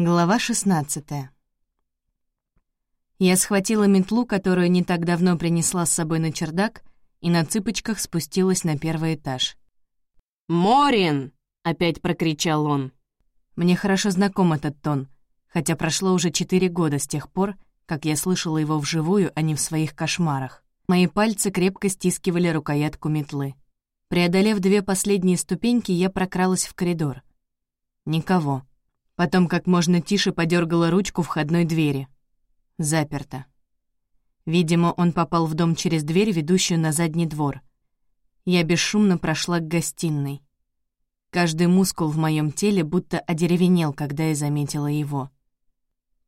Глава 16 Я схватила метлу, которую не так давно принесла с собой на чердак, и на цыпочках спустилась на первый этаж. «Морин!» — опять прокричал он. Мне хорошо знаком этот тон, хотя прошло уже четыре года с тех пор, как я слышала его вживую, а не в своих кошмарах. Мои пальцы крепко стискивали рукоятку метлы. Преодолев две последние ступеньки, я прокралась в коридор. Никого. Потом как можно тише подергала ручку входной двери. Заперто. Видимо, он попал в дом через дверь, ведущую на задний двор. Я бесшумно прошла к гостиной. Каждый мускул в моем теле будто одеревенел, когда я заметила его.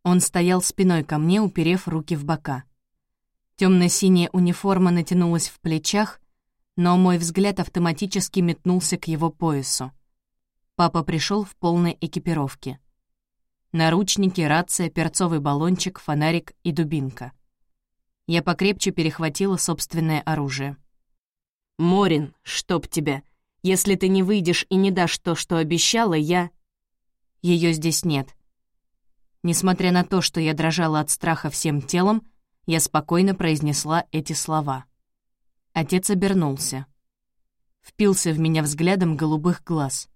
Он стоял спиной ко мне, уперев руки в бока. Темно-синяя униформа натянулась в плечах, но мой взгляд автоматически метнулся к его поясу. Папа пришел в полной экипировке. Наручники, рация, перцовый баллончик, фонарик и дубинка. Я покрепче перехватила собственное оружие. «Морин, чтоб тебя! Если ты не выйдешь и не дашь то, что обещала, я...» Ее здесь нет. Несмотря на то, что я дрожала от страха всем телом, я спокойно произнесла эти слова. Отец обернулся. Впился в меня взглядом голубых глаз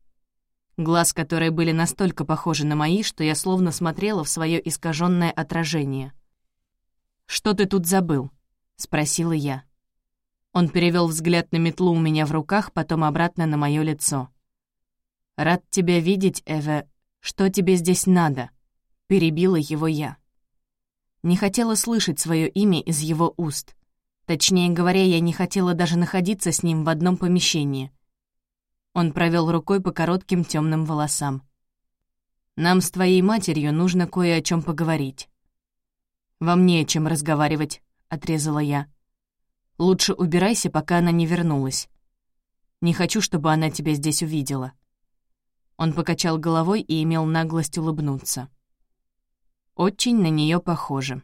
глаз которые были настолько похожи на мои, что я словно смотрела в свое искаженное отражение. «Что ты тут забыл?» — спросила я. Он перевел взгляд на метлу у меня в руках, потом обратно на мое лицо. «Рад тебя видеть, Эве. Что тебе здесь надо?» — перебила его я. Не хотела слышать свое имя из его уст. Точнее говоря, я не хотела даже находиться с ним в одном помещении — он провел рукой по коротким темным волосам. «Нам с твоей матерью нужно кое о чем поговорить». «Вам не о чем разговаривать», — отрезала я. «Лучше убирайся, пока она не вернулась. Не хочу, чтобы она тебя здесь увидела». Он покачал головой и имел наглость улыбнуться. «Очень на нее похоже.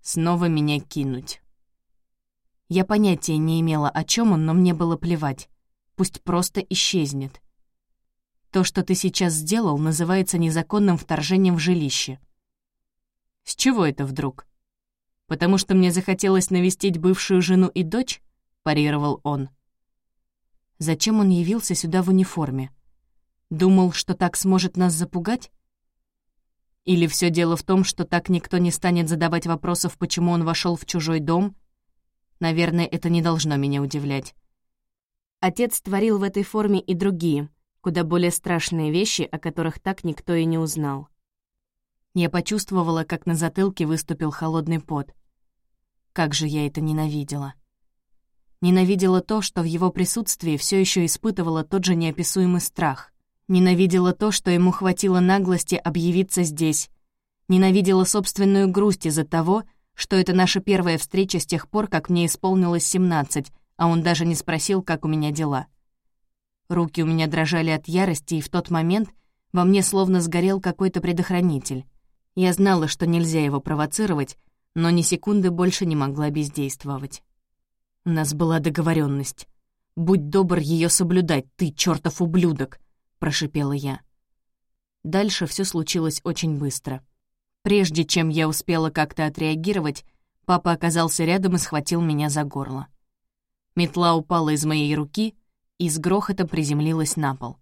Снова меня кинуть». Я понятия не имела, о чем он, но мне было плевать пусть просто исчезнет. То, что ты сейчас сделал, называется незаконным вторжением в жилище. С чего это вдруг? Потому что мне захотелось навестить бывшую жену и дочь? парировал он. Зачем он явился сюда в униформе? Думал, что так сможет нас запугать? Или все дело в том, что так никто не станет задавать вопросов, почему он вошел в чужой дом? Наверное, это не должно меня удивлять. Отец творил в этой форме и другие, куда более страшные вещи, о которых так никто и не узнал. Я почувствовала, как на затылке выступил холодный пот. Как же я это ненавидела. Ненавидела то, что в его присутствии все еще испытывала тот же неописуемый страх. Ненавидела то, что ему хватило наглости объявиться здесь. Ненавидела собственную грусть из-за того, что это наша первая встреча с тех пор, как мне исполнилось семнадцать, а он даже не спросил, как у меня дела. Руки у меня дрожали от ярости, и в тот момент во мне словно сгорел какой-то предохранитель. Я знала, что нельзя его провоцировать, но ни секунды больше не могла бездействовать. У нас была договоренность. «Будь добр ее соблюдать, ты чертов ублюдок!» — прошипела я. Дальше все случилось очень быстро. Прежде чем я успела как-то отреагировать, папа оказался рядом и схватил меня за горло. Метла упала из моей руки и с грохотом приземлилась на пол.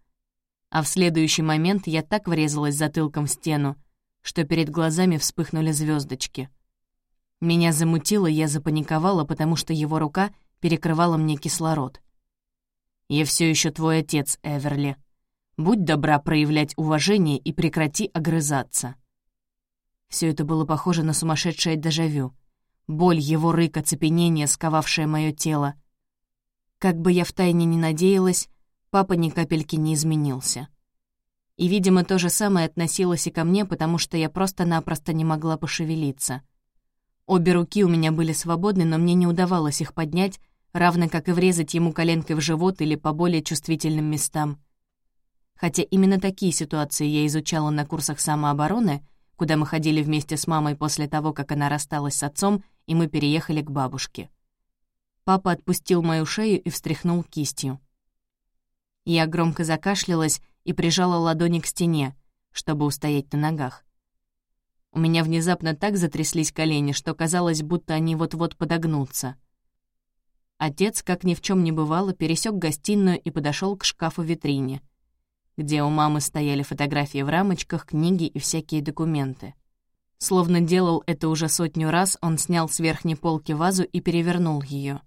А в следующий момент я так врезалась затылком в стену, что перед глазами вспыхнули звездочки. Меня замутило, я запаниковала, потому что его рука перекрывала мне кислород. «Я все еще твой отец, Эверли. Будь добра проявлять уважение и прекрати огрызаться». Все это было похоже на сумасшедшее дежавю. Боль, его рык, оцепенение, сковавшее мое тело — как бы я втайне не надеялась, папа ни капельки не изменился. И, видимо, то же самое относилось и ко мне, потому что я просто-напросто не могла пошевелиться. Обе руки у меня были свободны, но мне не удавалось их поднять, равно как и врезать ему коленкой в живот или по более чувствительным местам. Хотя именно такие ситуации я изучала на курсах самообороны, куда мы ходили вместе с мамой после того, как она рассталась с отцом, и мы переехали к бабушке. Папа отпустил мою шею и встряхнул кистью. Я громко закашлялась и прижала ладони к стене, чтобы устоять на ногах. У меня внезапно так затряслись колени, что казалось, будто они вот-вот подогнутся. Отец, как ни в чем не бывало, пересек гостиную и подошел к шкафу-витрине, где у мамы стояли фотографии в рамочках, книги и всякие документы. Словно делал это уже сотню раз, он снял с верхней полки вазу и перевернул ее.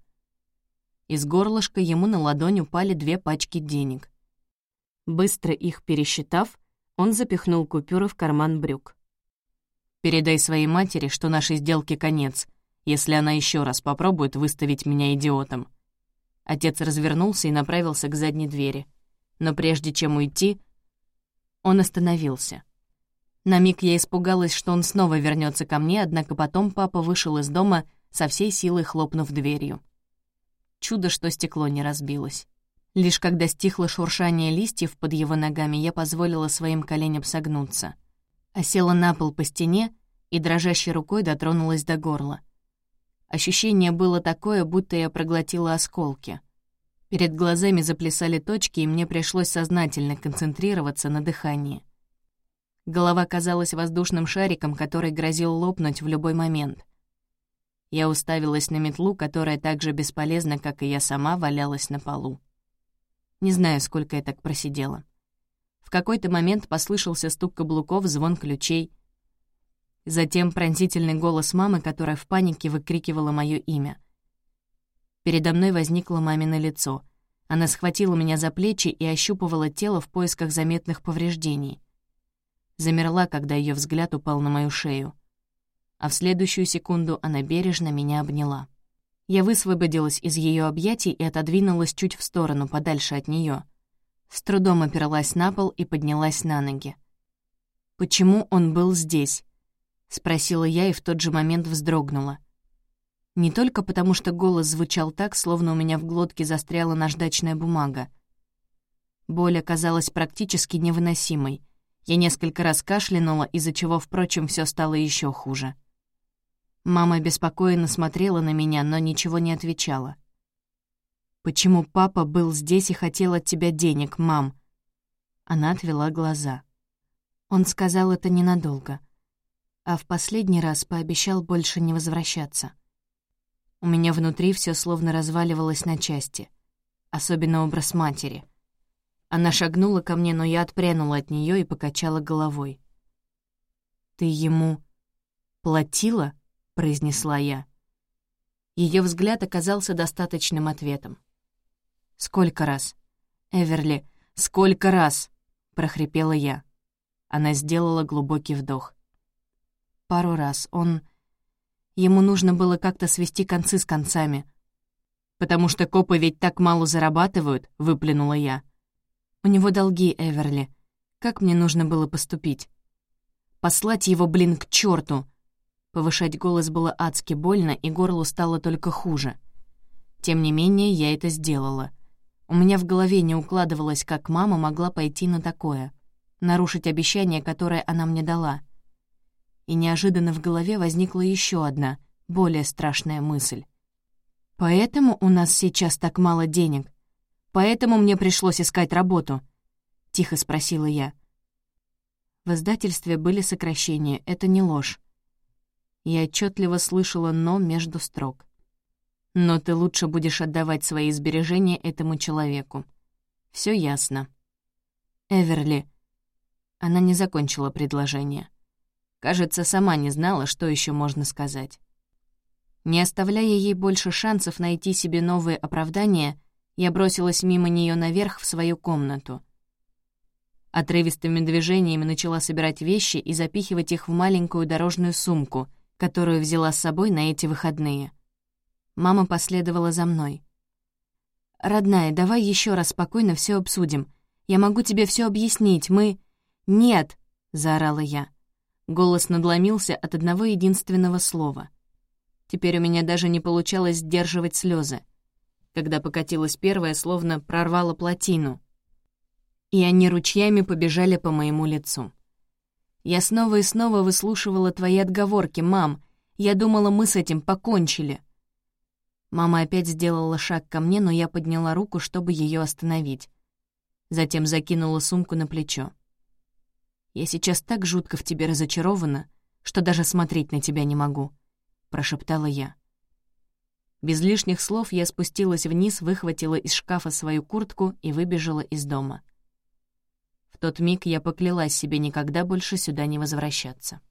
Из горлышка ему на ладонь упали две пачки денег. Быстро их пересчитав, он запихнул купюры в карман брюк. «Передай своей матери, что нашей сделке конец, если она еще раз попробует выставить меня идиотом». Отец развернулся и направился к задней двери. Но прежде чем уйти, он остановился. На миг я испугалась, что он снова вернется ко мне, однако потом папа вышел из дома со всей силой хлопнув дверью. Чудо, что стекло не разбилось. Лишь когда стихло шуршание листьев под его ногами, я позволила своим коленям согнуться. Осела на пол по стене и дрожащей рукой дотронулась до горла. Ощущение было такое, будто я проглотила осколки. Перед глазами заплясали точки, и мне пришлось сознательно концентрироваться на дыхании. Голова казалась воздушным шариком, который грозил лопнуть в любой момент. Я уставилась на метлу, которая так же бесполезна, как и я сама, валялась на полу. Не знаю, сколько я так просидела. В какой-то момент послышался стук каблуков, звон ключей. Затем пронзительный голос мамы, которая в панике выкрикивала моё имя. Передо мной возникло мамино лицо. Она схватила меня за плечи и ощупывала тело в поисках заметных повреждений замерла, когда ее взгляд упал на мою шею. А в следующую секунду она бережно меня обняла. Я высвободилась из ее объятий и отодвинулась чуть в сторону, подальше от нее. С трудом опиралась на пол и поднялась на ноги. «Почему он был здесь?» — спросила я и в тот же момент вздрогнула. Не только потому, что голос звучал так, словно у меня в глотке застряла наждачная бумага. Боль оказалась практически невыносимой. Я несколько раз кашлянула, из-за чего, впрочем, все стало еще хуже. Мама беспокоенно смотрела на меня, но ничего не отвечала. «Почему папа был здесь и хотел от тебя денег, мам?» Она отвела глаза. Он сказал это ненадолго, а в последний раз пообещал больше не возвращаться. У меня внутри все словно разваливалось на части, особенно образ матери — она шагнула ко мне, но я отпрянула от нее и покачала головой. «Ты ему платила?» — произнесла я. Ее взгляд оказался достаточным ответом. «Сколько раз?» «Эверли, сколько раз?» — прохрипела я. Она сделала глубокий вдох. «Пару раз. Он... Ему нужно было как-то свести концы с концами». «Потому что копы ведь так мало зарабатывают», — выплюнула я. У него долги, Эверли. Как мне нужно было поступить? Послать его, блин, к черту! Повышать голос было адски больно, и горлу стало только хуже. Тем не менее, я это сделала. У меня в голове не укладывалось, как мама могла пойти на такое. Нарушить обещание, которое она мне дала. И неожиданно в голове возникла еще одна, более страшная мысль. «Поэтому у нас сейчас так мало денег. Поэтому мне пришлось искать работу», — тихо спросила я. В издательстве были сокращения, это не ложь. Я отчетливо слышала «но» между строк. «Но ты лучше будешь отдавать свои сбережения этому человеку. Все ясно». «Эверли». Она не закончила предложение. Кажется, сама не знала, что еще можно сказать. Не оставляя ей больше шансов найти себе новые оправдания, я бросилась мимо нее наверх в свою комнату. Отрывистыми движениями начала собирать вещи и запихивать их в маленькую дорожную сумку, которую взяла с собой на эти выходные. Мама последовала за мной. «Родная, давай еще раз спокойно все обсудим. Я могу тебе все объяснить, мы...» «Нет!» — заорала я. Голос надломился от одного единственного слова. Теперь у меня даже не получалось сдерживать слезы когда покатилась первая, словно прорвала плотину. И они ручьями побежали по моему лицу. Я снова и снова выслушивала твои отговорки, мам. Я думала, мы с этим покончили». Мама опять сделала шаг ко мне, но я подняла руку, чтобы ее остановить. Затем закинула сумку на плечо. «Я сейчас так жутко в тебе разочарована, что даже смотреть на тебя не могу», — прошептала я. Без лишних слов я спустилась вниз, выхватила из шкафа свою куртку и выбежала из дома. В тот миг я поклялась себе никогда больше сюда не возвращаться.